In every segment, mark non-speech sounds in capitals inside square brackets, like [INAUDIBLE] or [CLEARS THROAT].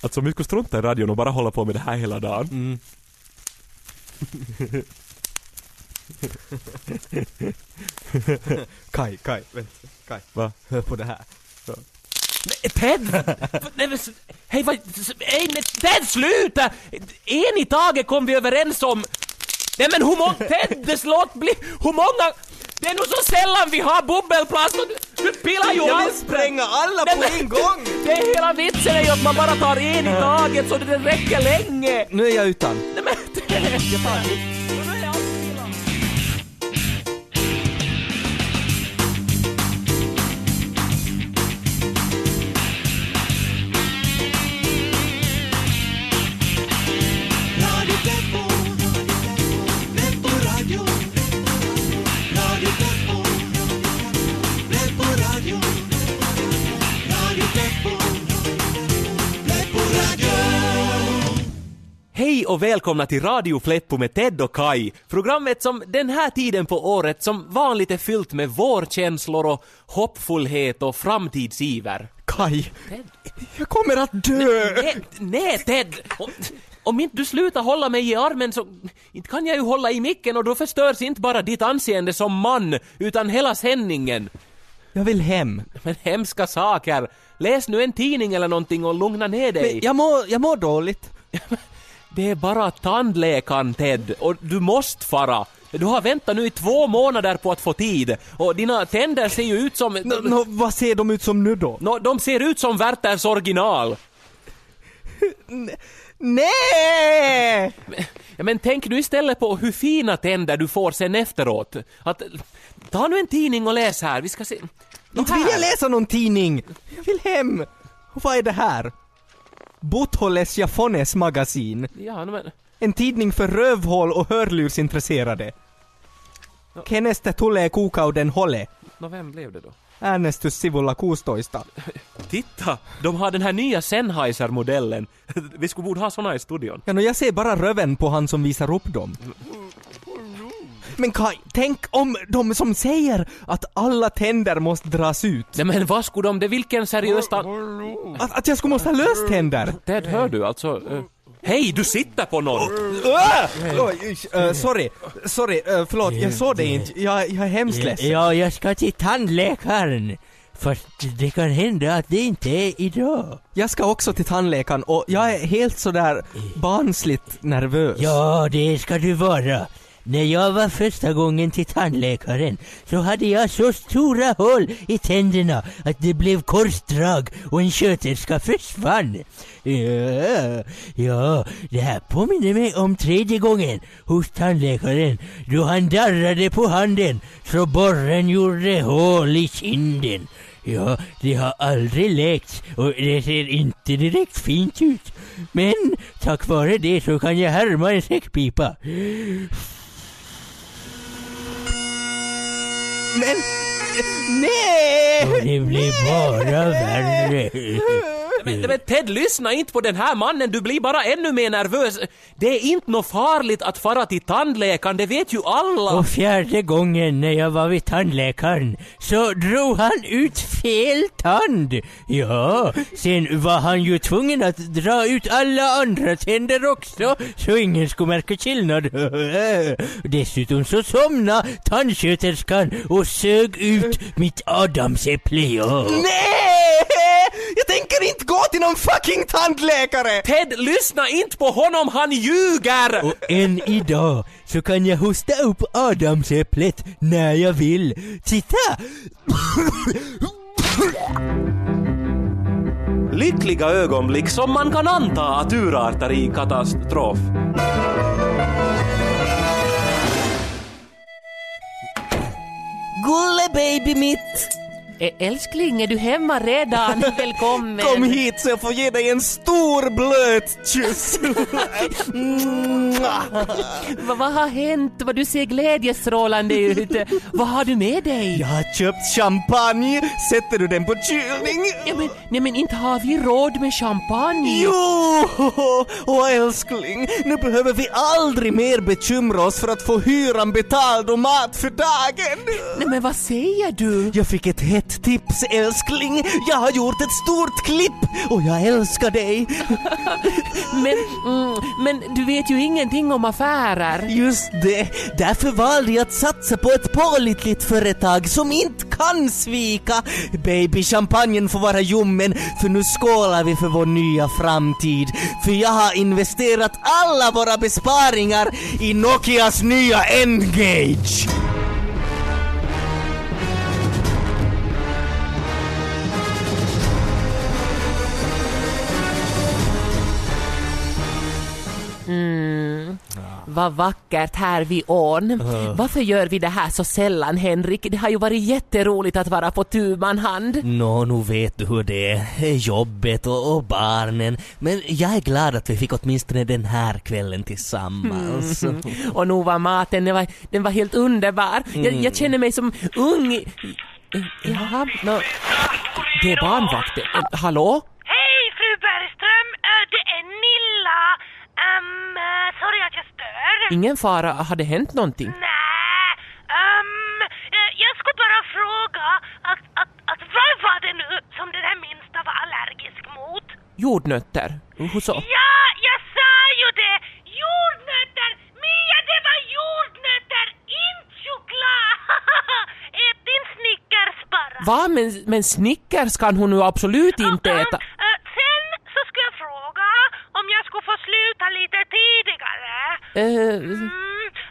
Alltså om vi skulle strunta i radion och bara hålla på med det här hela dagen. Mm. [LAUGHS] Kai, Kai, vänta. Kai. Va? Hör på det här. Men Ted! Nej men, hej vad... Nej men Ted sluta! En i taget kom vi överens om... Nej men hur många... Ted, låt bli... Hur många... Det är nog så sällan vi har bubbelplast och du, du pillar ju Jag vill allt! spränga alla Nej, på men- en gång! Det är hela vitsen är ju att man bara tar en i taget så det räcker länge! Nu är jag utan. Nej men! Jag tar Nu och välkomna till Radio Fleppo med Ted och Kai. Programmet som den här tiden på året som vanligt är fyllt med vårkänslor och hoppfullhet och framtidsiver. Kai, Ted? jag kommer att dö! Nej, nej Ted! Om, om inte du slutar hålla mig i armen så inte kan jag ju hålla i micken och då förstörs inte bara ditt anseende som man utan hela sändningen. Jag vill hem. Men hemska saker. Läs nu en tidning eller någonting och lugna ner dig. Men jag mår, jag mår dåligt. [LAUGHS] Det är bara tandläkaren Ted och du måste fara. Du har väntat nu i två månader på att få tid och dina tänder ser ju ut som... Nå, nå, vad ser de ut som nu då? Nå, de ser ut som Werthers original. Nej! Ja, men tänk nu istället på hur fina tänder du får sen efteråt. Att, ta nu en tidning och läs här, vi ska se. Inte vill jag läsa någon tidning! Jag vill hem! Och vad är det här? Butholes Jafones magasin. Ja, no, men... En tidning för rövhål och hörlursintresserade. Kenestä tulee kuukauden hole? Nå, vem blev det då? Äänestyssivulla 16. [LAUGHS] Titta! De har den här nya Sennheiser-modellen. [LAUGHS] Vi skulle borde ha såna i studion. Ja, no, jag ser bara röven på han som visar upp dem. Men Kai, tänk om de som säger att alla tänder måste dras ut. Nej men vad skulle de, det vilken seriös. Att, att jag skulle måste ha löständer. Ted, hör du alltså? eh, Hej, du sitter på någon! Uh! Uh, sorry, sorry, uh, förlåt, jag såg det inte. Jag, jag är hemskt ledsen. Ja, jag ska till tandläkaren. Fast det kan hända att det inte är idag. Jag ska också till tandläkaren och jag är helt sådär barnsligt nervös. Ja, det ska du vara. När jag var första gången till tandläkaren så hade jag så stora hål i tänderna att det blev korsdrag och en sköterska försvann. Ja, ja, det här påminner mig om tredje gången hos tandläkaren då han darrade på handen så borren gjorde hål i kinden. Ja, det har aldrig läkt och det ser inte direkt fint ut. Men tack vare det så kan jag härma en säckpipa. Men, nej! Och det blir bara värre. Men, men Ted, lyssna inte på den här mannen, du blir bara ännu mer nervös. Det är inte något farligt att fara till tandläkaren, det vet ju alla. Och fjärde gången när jag var vid tandläkaren så drog han ut fel tand. Ja, sen var han ju tvungen att dra ut alla andra tänder också så ingen skulle märka skillnad. [LAUGHS] Dessutom så somnade tandsköterskan och sög ut mitt adamsäpple. Ja. Nej! Jag tänker inte gå till någon fucking tandläkare! Ted, lyssna inte på honom, han ljuger! Och än idag så kan jag hosta upp adamsäpplet när jag vill. Titta! Lyckliga ögonblick som man kan anta att urartar i katastrof. Gulle baby älskling, är du hemma redan? [LAUGHS] Välkommen! Kom hit så jag får ge dig en stor blöt kyss! [LAUGHS] Vad, vad har hänt? Vad du ser glädjestrålande ut. vad har du med dig? Jag har köpt champagne, sätter du den på kylning? Ja, men, nej men inte har vi råd med champagne. Jo! Och älskling, nu behöver vi aldrig mer bekymra oss för att få hyran betald och mat för dagen. Nej men vad säger du? Jag fick ett hett ett tips älskling. Jag har gjort ett stort klipp och jag älskar dig. [LAUGHS] Men, mm, men du vet ju ingenting om affärer. Just det, därför valde jag att satsa på ett pålitligt företag som inte kan svika. Baby, champagnen får vara ljummen för nu skålar vi för vår nya framtid. För jag har investerat alla våra besparingar i Nokias nya N-Gage. Vad vackert här vid ån. Varför gör vi det här så sällan, Henrik? Det har ju varit jätteroligt att vara på tu man hand. Nå, nu vet du hur det är. Jobbet och, och barnen. Men jag är glad att vi fick åtminstone den här kvällen tillsammans. Och nu var maten, den var, den var helt underbar. Jag, jag känner mig som ung. i- Jaha, nå, det är barnvakten. Hallå? Hej fru Bergström, det är Nilla. Um, sorry att jag stör. Ingen fara, har det hänt någonting? Nej, um, jag skulle bara fråga att, att, att vad var det nu som den här minsta var allergisk mot? Jordnötter? Hur så? Ja, jag sa ju det! Jordnötter! Mia, det var jordnötter, inte choklad! [LAUGHS] Ät din Snickers bara. Va? Men, men Snickers kan hon nu absolut inte äta. eh, sen så skulle jag fråga om jag skulle få sluta lite tidigare. Eh, Mm,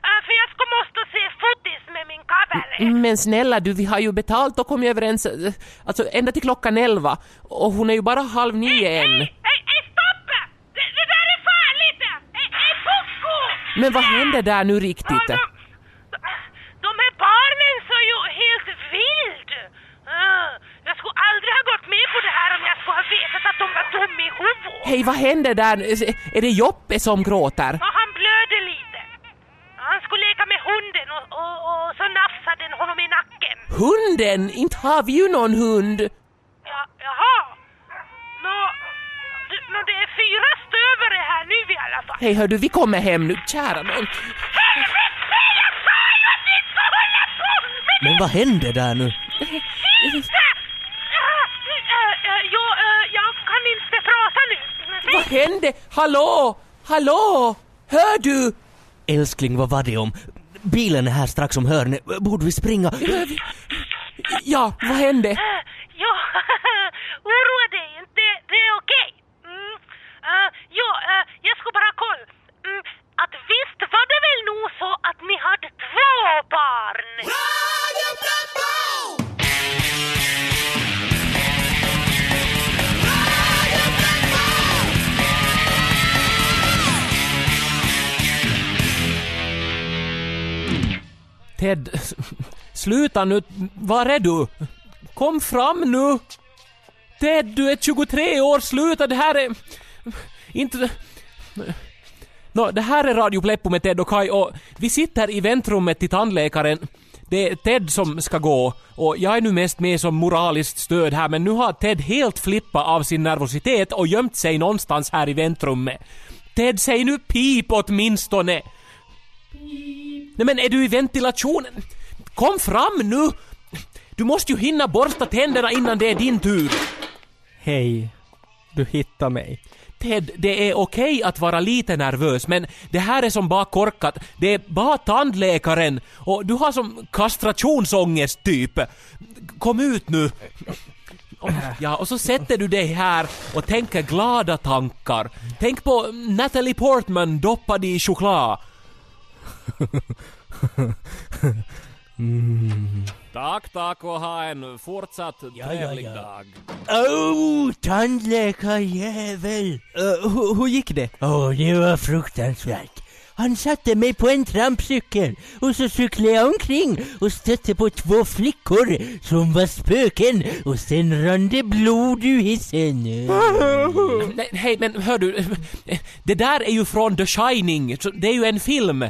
eh, för jag skulle måste se fotis med min kaveri. men snälla du, vi har ju betalt och kommit överens, eh, alltså ända till klockan elva. Och hon är ju bara halv nio än. Hej, hej, hej, stopp! Det, det där är farligt! Hej, hej, pucko! Men vad händer där nu riktigt? Ja, de, de här barnen så ju helt vild. Uh, jag skulle aldrig ha gått med på det här om jag skulle ha vetat att de var dumma i huvudet. Hej, vad händer där? Är det Joppe som gråter? Ja, han blöder lite. Han skulle leka med hunden och, och, och så nafsade den honom i nacken. Hunden? Inte har vi ju någon hund. Ja, jaha. Nå, nå, det är fyra stövare här nu i alla fall. Hej hör du, vi kommer hem nu. Kära nån. Helvete! Jag sa ju att ni inte hålla på med Men vad hände där nu? jo, uh, jag kan inte prata nu. Vad hände? Hallå? Hallå? Hör du? Älskling, vad var det om? Bilen är här strax om hörnet. Borde vi springa? Ja, vad hände? [LAUGHS] Jo, [LAUGHS] oroa dig inte. Det, är okej. Mm. Uh, jo, uh, jag ska bara kolla. Mm, att visst var det väl nog så att ni hade två barn? Ted, sluta nu. Var är du? Kom fram nu! Ted, du är 23 år, sluta, det här är... Inte... Nå, det här är Radio Pleppo med Ted och Kai och vi sitter i väntrummet till tandläkaren. Det är Ted som ska gå och jag är nu mest med som moraliskt stöd här men nu har Ted helt flippat av sin nervositet och gömt sig någonstans här i väntrummet. Ted, säg nu pip åtminstone! Nej men är du i ventilationen? Kom fram nu! Du måste ju hinna borsta tänderna innan det är din tur. Hej. Du hittar mig. Ted, det är okej att vara lite nervös men det här är som bara korkat. Det är bara tandläkaren och du har som kastrationsångest typ. Kom ut nu. Ja, och så sätter du dig här och tänker glada tankar. Tänk på Natalie Portman doppad i choklad. [LAUGHS] Tack, tack och ha en fortsatt Ja, ja, trevlig ja. dag. Oh, tandläkarjävel! Uh, hur, hur gick det? Åh, det var fruktansvärt. Han satte mig på en trampcykel och så cyklade jag omkring och stötte på två flickor som var spöken och sen rann det blod ur hissen. Nej, hej, men hör du. Det där är ju från The Shining. Det är ju en film.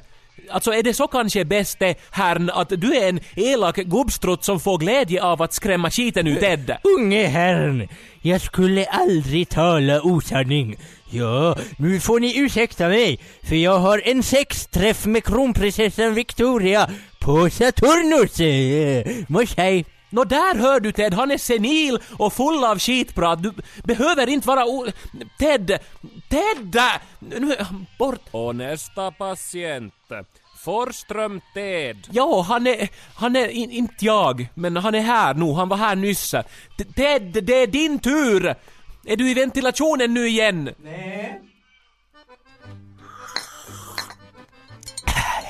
Alltså är det så kanske bäst eh, herrn att du är en elak gubbstrutt som får glädje av att skrämma skiten ur Ted? [LAUGHS] Unge herrn, jag skulle aldrig tala osanning. Ja, nu får ni ursäkta mig, för jag har en sexträff med kronprinsessan Victoria på Saturnus. Eh, Mors hej. Nå där hör du Ted, han är senil och full av skitprat. Du behöver inte vara o... Ted! Ted! Nu är han bort. Och nästa patient. Forström Ted. Ja, han är... Han är in, inte jag, men han är här nu. Han var här nyss. T- Ted, det är din tur! Är du i ventilationen nu igen?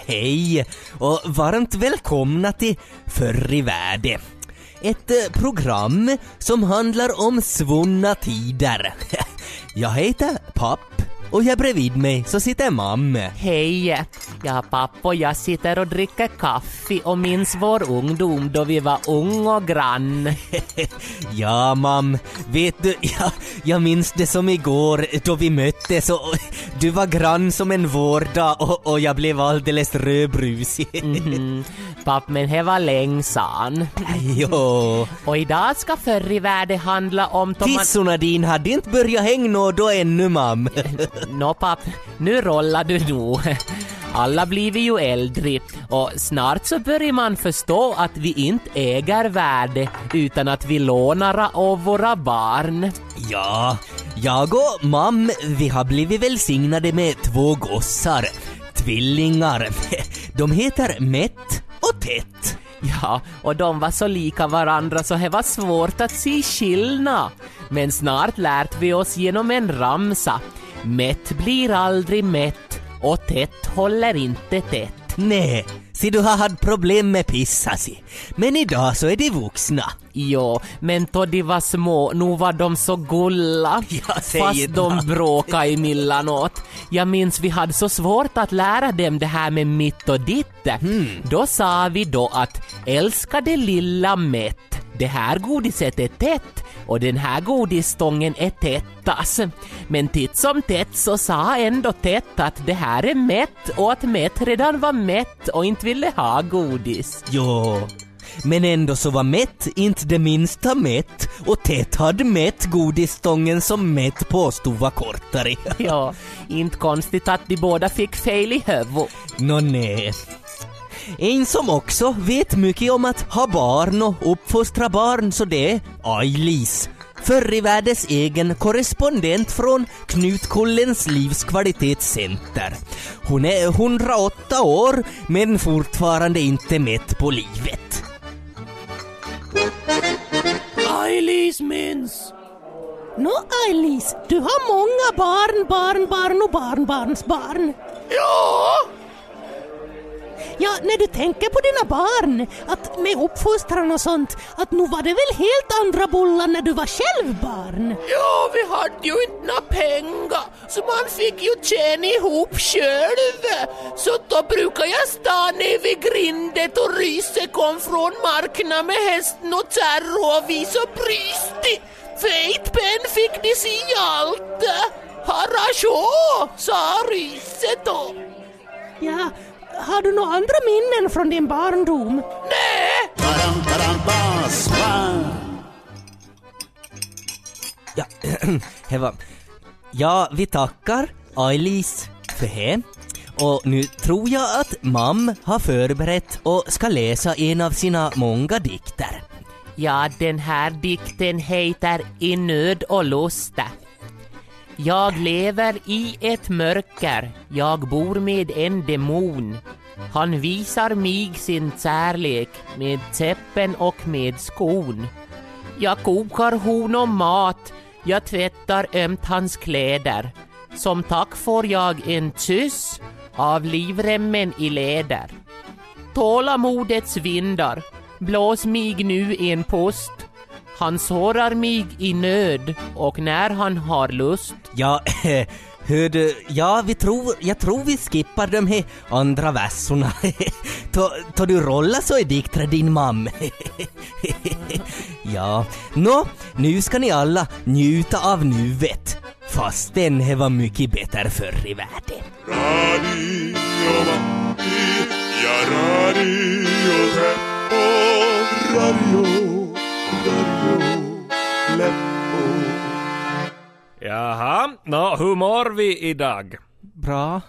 Hej och varmt välkomna till Förr i världen. Ett eh, program som handlar om svunna tider. [LAUGHS] Jag heter Papp och här bredvid mig så sitter mamma. Hej! Ja, pappa och jag sitter och dricker kaffe och minns vår ungdom då vi var ung och grann. [LAUGHS] Ja mam, vet du, [LAUGHS] jag, jag minns det som igår då vi möttes och [LAUGHS] du var grann som en vårdag och, och jag blev alldeles rödbrusig. Mm, papp, men det var länge sedan. jo. Och idag ska förr i världen handla om... Tissorna din hade inte börjat hänga då ännu mam. Nå papp, nu rollar du nog. Alla blir vi ju äldre och snart så börjar man förstå att vi inte äger värde utan att vi lånar av våra barn. Ja, jag och mam, vi har blivit välsignade med två gossar. Tvillingar. [LAUGHS] De heter Mätt och Tätt. Ja, och de var så lika varandra så det var svårt att se skillnad. Men snart lärt vi oss genom en ramsa. Mätt blir aldrig mätt och tätt håller inte tätt. Nej, se du har haft problem med pissa si. Men idag så är de vuxna. Jo, men då de var små, nu var de så gulla. [LAUGHS] Fast de bråkade emellanåt. Jag minns vi hade så svårt att lära dem det här med mitt och ditt. Hmm. Då sa vi då att älskade lilla mätt, det här godiset är tätt och den här godisstången är tättas. Men titt som tätt så sa ändå tätt att det här är mätt och att mätt redan var mätt och inte ville ha godis. Jo. Men ändå så var Mätt inte det minsta mätt och Tätt hade mätt godisstången som Mätt påstod var kortare. Ja, [LAUGHS] inte konstigt att de båda fick fel i huvudet. Nå nej. En som också vet mycket om att ha barn och uppfostra barn så det är Ailis. Förr i världens egen korrespondent från Knutkullens livskvalitetscenter. Hon är 108 år men fortfarande inte mätt på livet. Ailis minns! Nå Alice, du har många barn, barnbarn och barnbarnsbarn. Ja! Ja, när du tänker på dina barn, att med uppfostran och sånt, att nu var det väl helt andra bullar när du var själv barn? Ja, vi hade ju inte några pengar, så man fick ju tjäna ihop själv. Så då brukar jag stå ner vid grindet och Ryse kom från marknaden med hästen och Terro och visa ett penn fick de se allt. Harasjå, sa Ryse då. Ja, har du några andra minnen från din barndom? Nej! Ja, [CLEARS THROAT] det var... Ja, vi tackar Ailis för det. Och nu tror jag att mam har förberett och ska läsa en av sina många dikter. Ja, den här dikten heter I nöd och lusta. Jag lever i ett mörker, jag bor med en demon. Han visar mig sin kärlek med täppen och med skon. Jag kokar honom mat, jag tvättar ömt hans kläder. Som tack får jag en kyss av livremmen i läder. Tålamodets vindar, blås mig nu en pust. Han sårar mig i nöd och när han har lust. Ja, hör du, ja vi tror, jag tror vi skippar de här andra verserna. [LAUGHS] Ta, ta du rolla så är dikter din mam. [LAUGHS] ja, nå, nu ska ni alla njuta av nuet. Fastän det var mycket bättre förr i världen. Radio ja Radio, Radio Jaha, nå hur mår vi idag? Bra.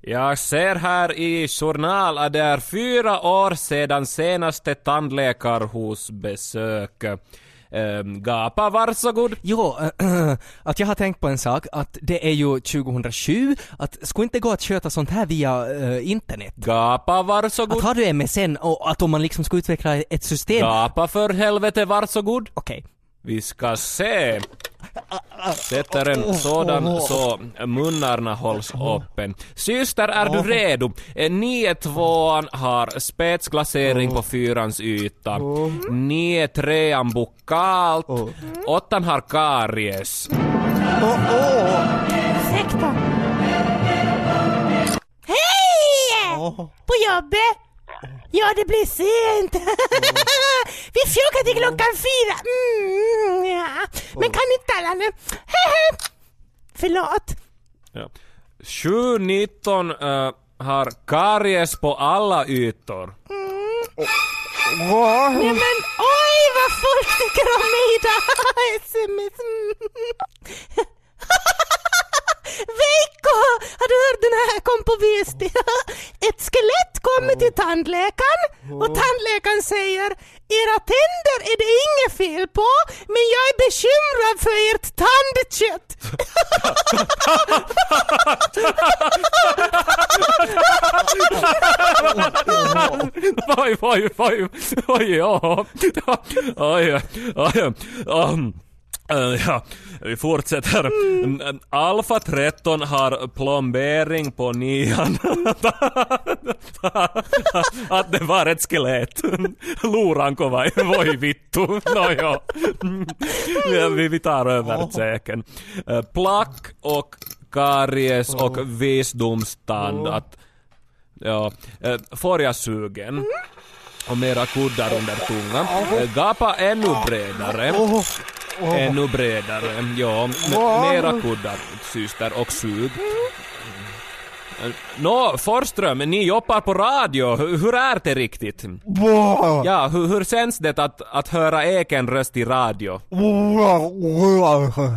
Jag ser här i journal att det är fyra år sedan senaste tandläkarhusbesök. Ehm, gapa, varsågod. Jo, [CLEARS THROAT] att jag har tänkt på en sak, att det är ju 2007, att skulle inte gå att sköta sånt här via eh, internet? Gapa, Att varsågod. har du MSN och att om man liksom ska utveckla ett system... Gapa för helvete, varsågod. Okej. Vi ska se. Sätter en sådan så munnarna hålls öppen. Syster, är du redo? Eh, Nio tvåan har spetsglasering på fyrans yta. Nio trean bukalt. Åttan har karies. Ursäkta. Hej! På jobbet? Ja, det blir sent. [LAUGHS] Vi fjukar till klockan fyra. Mm, ja. Men kan inte alla nu? Förlåt. Ja. 719 uh, har karies på alla ytor. Nej men oj vad folk tycker om mig idag! [LAUGHS] Sms. [LAUGHS] Mm. Veikko! Har du hört den här kom på Viesti? Ett skelett kommer till tandläkaren och tandläkaren säger era tänder är det inget fel på men jag är bekymrad för ert tandkött. Oj, oj, oj, oj, ja. Oj, oj, oj. Uh, ja, vi fortsätter. Mm. Alfa 13 har plombering på nian. [LAUGHS] Att det var ett skelett. Luranko vai, voi vittu. Nåja. Ja, vi, vi tar över säken. Uh, plack och karies och visdomstand. Att, ja, uh, får jag sugen? Och mera kuddar under tungan. Gapa ännu bredare. Ännu bredare, ja. M- mera kuddar, syster, och sug. Nå, Forström, ni jobbar på radio. Hur hur är det riktigt? Ja, hur, hur känns det att, att höra egen röst i radio?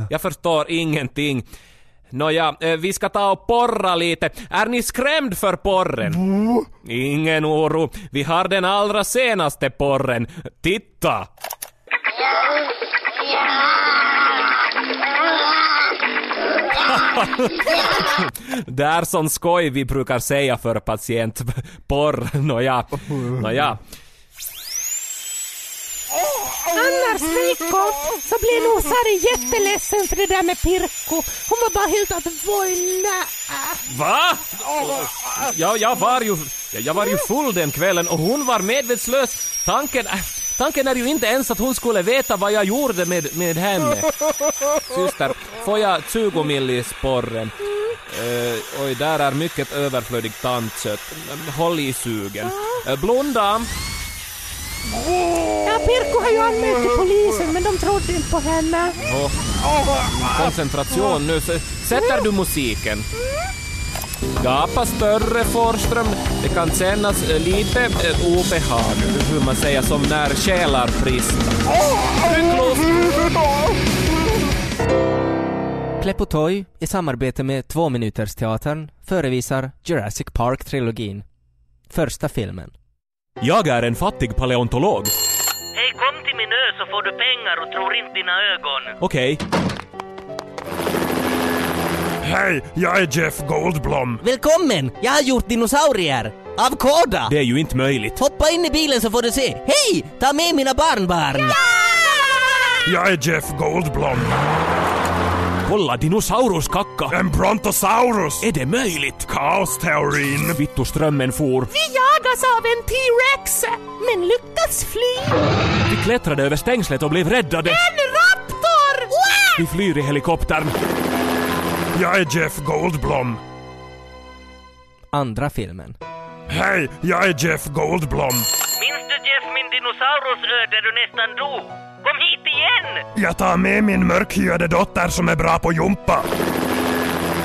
Jag förstår ingenting. Nåja, eh, vi ska ta och porra lite. Är ni skrämd för porren? Ingen oro. Vi har den allra senaste porren. Titta! [LAUGHS] Det är sån skoj vi brukar säga för patient. Porr, [LAUGHS] nåja. Nåja. Annars Veikko så blir nog Sari jätteledsen för det där med Pirkko. Hon var bara helt att vojna. Va? Ja, jag var ju, ja, jag var ju full den kvällen och hon var medvetslös. Tanken, äh, tanken är ju inte ens att hon skulle veta vad jag gjorde med, med henne. [LAUGHS] Syster, får jag 20 millis porren? Eh, oj, där är mycket överflödigt tandkött. Håll i sugen. Eh, blunda. Ja, Pirkko har ju anmält till polisen men de trodde inte på henne. Och koncentration nu. Sätter du musiken? Gapa större Forström. Det kan kännas eh, lite eh, obehag, hur man säger, som när själar luft! Pleppotoy i samarbete med Tvåminutersteatern förevisar Jurassic Park-trilogin. Första filmen. Jag är en fattig paleontolog. Hej, kom till min ö så får du pengar och tror inte dina ögon. Okej. Hej, jag är Jeff Goldblum. Välkommen! Jag har gjort dinosaurier! Av kåda! Det är ju inte möjligt. Hoppa in i bilen så får du se. Hej! Ta med mina barnbarn! Jag är Jeff Goldblum. Kolla, dinosauruskacka! En brontosaurus. Är det möjligt? Kaosteorin. Vittu strömmen for. Vi jagas av en T-Rex men lyckas fly. Vi klättrade över stängslet och blev räddade. En raptor! Wow! Vi flyr i helikoptern. Jag är Jeff Goldblum. Andra filmen. Hej, jag är Jeff Goldblum. Minns du Jeff min dinosaurusö där du nästan dog? Kom hit igen! Jag tar med min mörkhyade dotter som är bra på jumpa.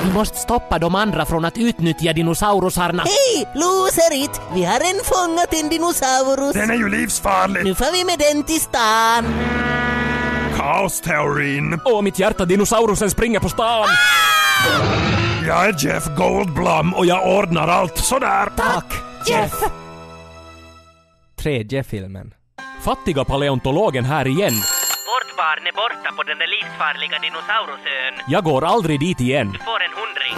Vi måste stoppa de andra från att utnyttja dinosaurusarna. Hej! Loserit! Vi har en fångat en dinosaurus. Den är ju livsfarlig. Nu får vi med den till stan. Kaosteorin. Åh, mitt hjärta, dinosaurusen springer på stan! Jag är Jeff Goldblum och jag ordnar allt sådär. Tack, Jeff! Tredje filmen. Fattiga paleontologen här igen. Vårt barn är borta på den där livsfarliga dinosaurusön. Jag går aldrig dit igen. Du får en hundring.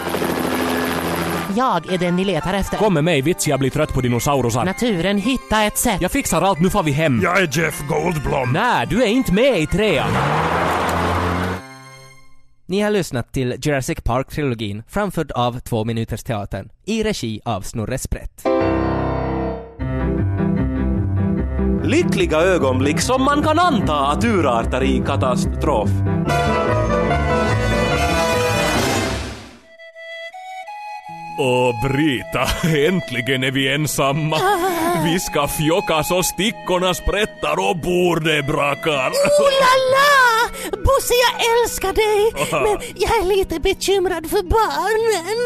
Jag är den ni letar efter. Kom med mig, vits jag blir trött på dinosaurusar. Naturen hittar ett sätt. Jag fixar allt, nu får vi hem. Jag är Jeff Goldblum. Nej, du är inte med i trean. Ni har lyssnat till Jurassic Park-trilogin framförd av Två Minuters Teatern i regi av Snorre Sprätt. Lyckliga ögonblick som man kan anta att urartar i katastrof. Åh, Brita, [LAUGHS] äntligen är vi ensamma. Vi ska fjocka så stickorna sprättar och bordet brakar. Oh la la! Bosse, jag älskar dig! Men jag är lite bekymrad för barnen.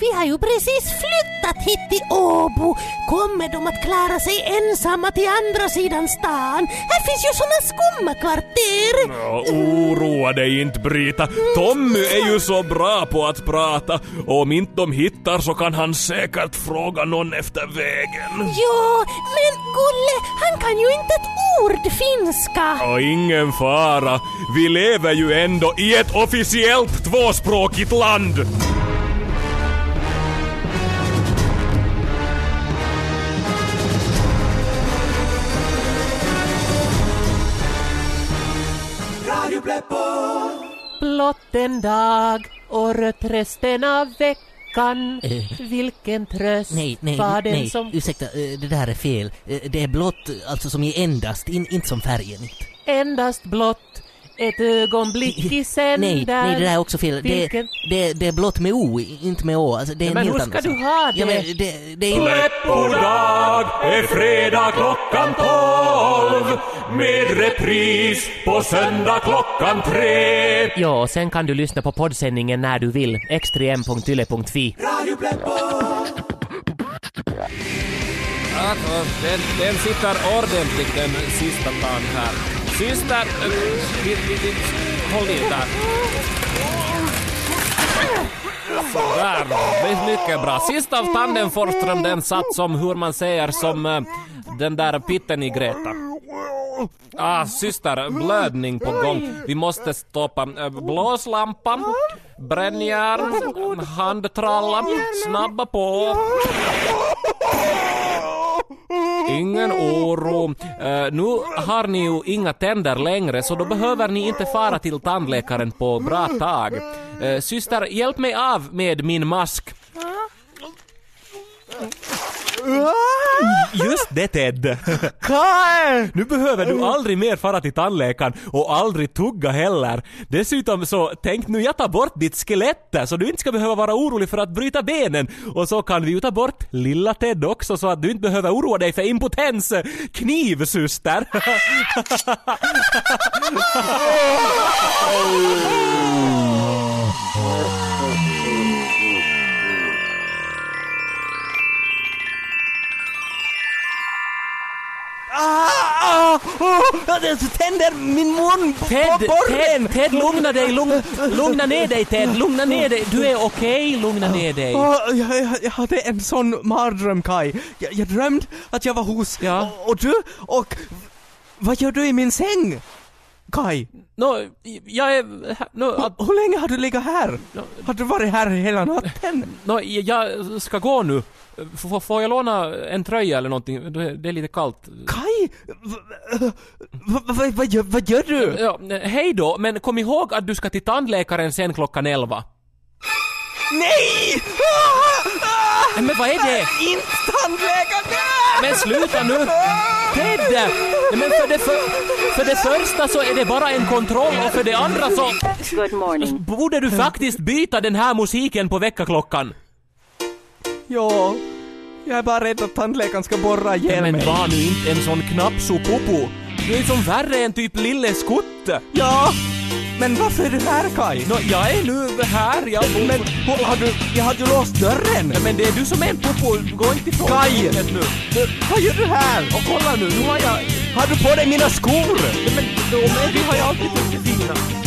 Vi har ju precis flyttat hit till Åbo. Kommer de att klara sig ensamma till andra sidan stan? Här finns ju såna skumma kvarter. Ja, oroa dig inte Brita. Tommy är ju så bra på att prata. Och om inte de hittar så kan han säkert fråga någon efter vägen. Ja, men Gulle, han kan ju inte ett ord finska. Och ingen fara. Vi lever ju ändå i ett officiellt tvåspråkigt land. Blott en dag, året resten av veckan. Vilken tröst Nej, nej, var den nej, som... ursäkta, eh, det där är fel. Eh, Det är blått, alltså som i endast, in, inte som färgen. Endast blott ett ögonblick i sänder. [LAUGHS] Nej, nej, det där är också fel. Det, det, det är blått med O, inte med Å. Alltså, det är en Men hur ska du ha det? Ja, men det, det är Släppodag är fredag klockan tolv med repris på söndag klockan tre. Ja, sen kan du lyssna på poddsändningen när du vill. xtrem.yle.fi. Alltså, den, den sitter ordentligt den sista dagen här. Syster, eh, håll i där. Sådär, mycket bra. Sista av tanden Forsström, den satt som, hur man säger, som eh, den där pitten i Greta. Ah, syster, blödning på gång. Vi måste stoppa eh, blåslampan. brännjärn, handtralla, snabba på. Ingen oro. Uh, eh, nu har ni ju inga tänder längre så då behöver ni inte fara till tandläkaren på bra tag. Uh, syster, hjälp mig av med min mask. Just det Ted! [LAUGHS] Kaj! Nu behöver du aldrig mer fara till tandläkaren och aldrig tugga heller. Dessutom så, tänk nu jag tar bort ditt skelett där, så du inte ska behöva vara orolig för att bryta benen. Och så kan vi ju ta bort lilla Ted också så att du inte behöver oroa dig för impotens. Knivsyster! [LAUGHS] Ah, ah, oh, det tänder min mun på Ted, borren! Ted, Ted, lugna dig, lugna, lugna ner dig Ted, lugna ner dig. Du är okej, lugna ner dig. Jag, jag, jag hade en sån mardröm Kai. Jag, jag drömde att jag var hos... Ja. Och, och du, och... Vad gör du i min säng? Kai, Nå, jag är... Nå, att, hur länge har du legat här? Har du varit här hela natten? nå, jag ska gå nu. F- får jag låna en tröja eller någonting? Det är lite kallt. Kai, vad va, va, va, gör, vad gör du? Ja, hej då, men kom ihåg att du ska till tandläkaren sen klockan elva. Nej! Men vad är det? inte tandläkaren! Men sluta nu! Ted! Nej, Men för det, för, för det första så är det bara en kontroll och för det andra så Good morning. borde du faktiskt byta den här musiken på väckarklockan. Ja, jag är bara rädd att tandläkaren ska borra ihjäl Men mig. var nu inte en sån knappsopopo. Du är som värre än typ Lille Skutte. Ja, men varför är du här Kai? Nå, jag är nu här, jag bor... Men hur- har du, jag hade ju låst dörren! Men det är du som är en popo, gå inte ifrån rummet nu. Vad gör du här? Och kolla nu, nu har jag... Har du på dig mina skor? Men de, de har jag alltid